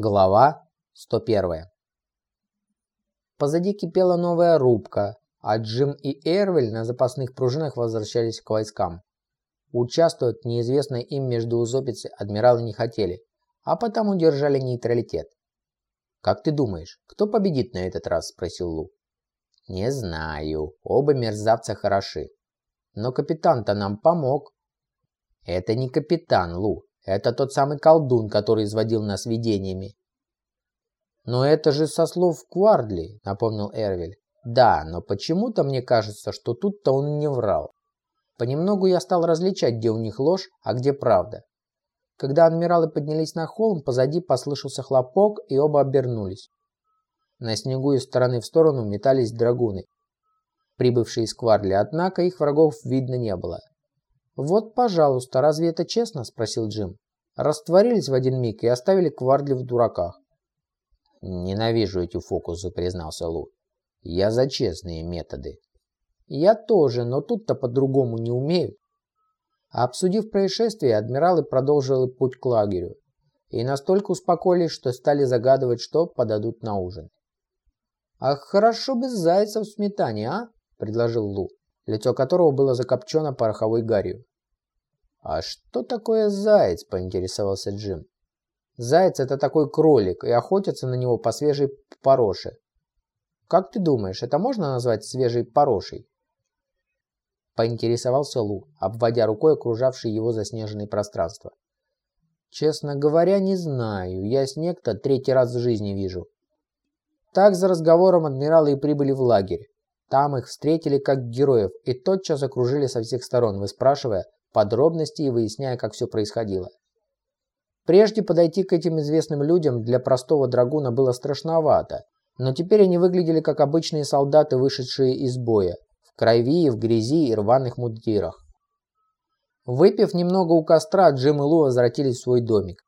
Глава 101. Позади кипела новая рубка, а Джим и Эрвель на запасных пружинах возвращались к войскам. Участвовать в неизвестной им междоусобице адмиралы не хотели, а потому держали нейтралитет. «Как ты думаешь, кто победит на этот раз?» – спросил Лу. «Не знаю. Оба мерзавца хороши. Но капитан-то нам помог». «Это не капитан, Лу. Это тот самый колдун, который изводил нас видениями. «Но это же со слов Квардли», — напомнил Эрвиль. «Да, но почему-то мне кажется, что тут-то он не врал. Понемногу я стал различать, где у них ложь, а где правда. Когда адмиралы поднялись на холм, позади послышался хлопок, и оба обернулись. На снегу из стороны в сторону метались драгуны, прибывшие из Кварли, однако их врагов видно не было. «Вот, пожалуйста, разве это честно?» – спросил Джим. Растворились в один миг и оставили Квардли в дураках. «Ненавижу эти фокусы», – признался Лу. «Я за честные методы». «Я тоже, но тут-то по-другому не умеют». Обсудив происшествие, адмиралы продолжили путь к лагерю и настолько успокоились, что стали загадывать, что подадут на ужин. «Ах, хорошо бы зайцев в сметане, а?» – предложил Лу, лицо которого было закопчено пороховой гарью. «А что такое заяц?» – поинтересовался Джим. «Заяц – это такой кролик, и охотятся на него по свежей пороше. Как ты думаешь, это можно назвать свежей порошей?» Поинтересовался Лу, обводя рукой окружавшее его заснеженное пространство. «Честно говоря, не знаю. Я снег-то третий раз в жизни вижу». Так за разговором адмиралы и прибыли в лагерь. Там их встретили как героев и тотчас окружили со всех сторон, выспрашивая, подробности и выясняя, как все происходило. Прежде подойти к этим известным людям для простого драгуна было страшновато, но теперь они выглядели как обычные солдаты, вышедшие из боя, в крови, в грязи и рваных мундирах. Выпив немного у костра, Джим и Лу возвратились в свой домик,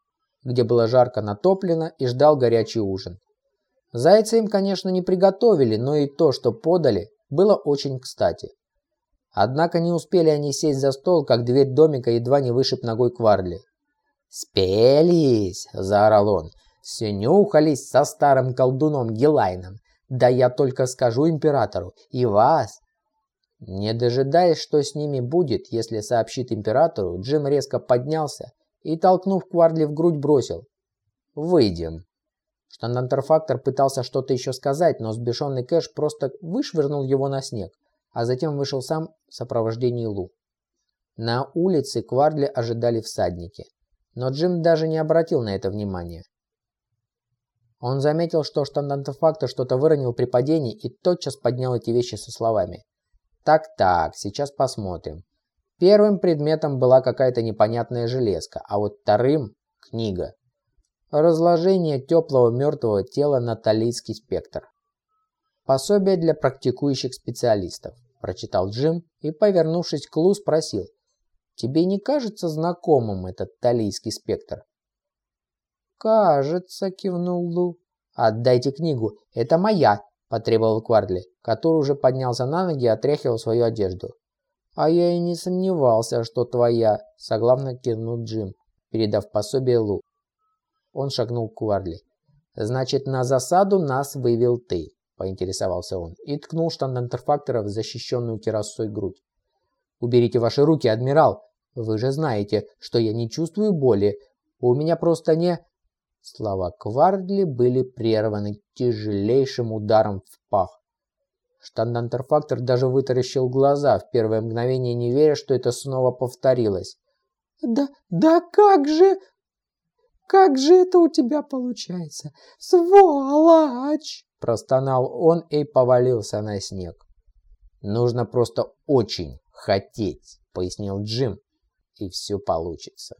где было жарко натоплено и ждал горячий ужин. Зайца им, конечно, не приготовили, но и то, что подали, было очень кстати. Однако не успели они сесть за стол, как дверь домика едва не вышиб ногой Кварли. «Спелись!» – заорал он. «Снюхались со старым колдуном Гелайном. Да я только скажу императору. И вас!» Не дожидаясь, что с ними будет, если сообщит императору, Джим резко поднялся и, толкнув Кварли в грудь, бросил. «Выйдем». Штандантерфактор пытался что-то еще сказать, но сбешенный Кэш просто вышвырнул его на снег а затем вышел сам в сопровождении Лу. На улице Квардли ожидали всадники, но Джим даже не обратил на это внимания. Он заметил, что штандартефактор что-то выронил при падении и тотчас поднял эти вещи со словами. «Так-так, сейчас посмотрим». Первым предметом была какая-то непонятная железка, а вот вторым – книга. Разложение теплого мертвого тела на талийский спектр. «Пособие для практикующих специалистов», – прочитал Джим и, повернувшись к Лу, спросил. «Тебе не кажется знакомым этот талийский спектр?» «Кажется», – кивнул Лу. «Отдайте книгу, это моя», – потребовал Квардли, который уже поднялся на ноги и отряхивал свою одежду. «А я и не сомневался, что твоя», – согласно кивнул Джим, передав пособие Лу. Он шагнул к Квардли. «Значит, на засаду нас вывел ты поинтересовался он, и ткнул штандантерфактора в защищенную керасой грудь. «Уберите ваши руки, адмирал! Вы же знаете, что я не чувствую боли. У меня просто не...» Слова Квардли были прерваны тяжелейшим ударом в пах. Штандантерфактор даже вытаращил глаза, в первое мгновение не веря, что это снова повторилось. «Да, да как же... Как же это у тебя получается? Сволочь!» Простонал он и повалился на снег. «Нужно просто очень хотеть», — пояснил Джим, — «и все получится».